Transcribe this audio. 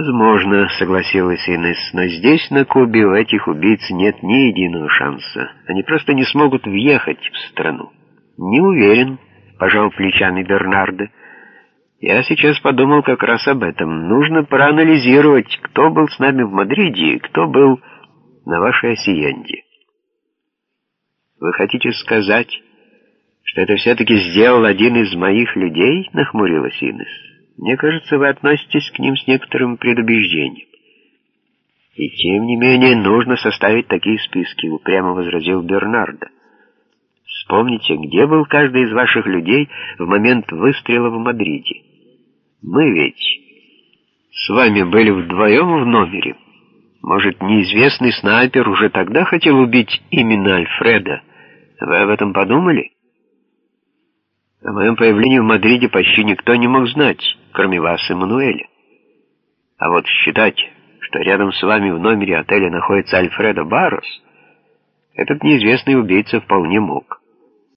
«Возможно», — согласилась Инесс, — «но здесь, на Кубе, у этих убийц нет ни единого шанса. Они просто не смогут въехать в страну». «Не уверен», — пожал плечами Бернардо. «Я сейчас подумал как раз об этом. Нужно проанализировать, кто был с нами в Мадриде и кто был на вашей осиенде». «Вы хотите сказать, что это все-таки сделал один из моих людей?» — нахмурилась Инесс. Мне кажется, вы относитесь к ним с некоторым предубеждением. И тем не менее нужно составить такие списки, упрямо возразил Бернардо. Вспомните, где был каждый из ваших людей в момент выстрела в Мадриде. Мы ведь с вами были вдвоем в номере. Может, неизвестный снайпер уже тогда хотел убить именно Альфреда? Вы об этом подумали? О моем появлении в Мадриде почти никто не мог знать, кроме вас и Мануэля. А вот считать, что рядом с вами в номере отеля находится Альфредо Баррос, этот неизвестный убийца вполне мог.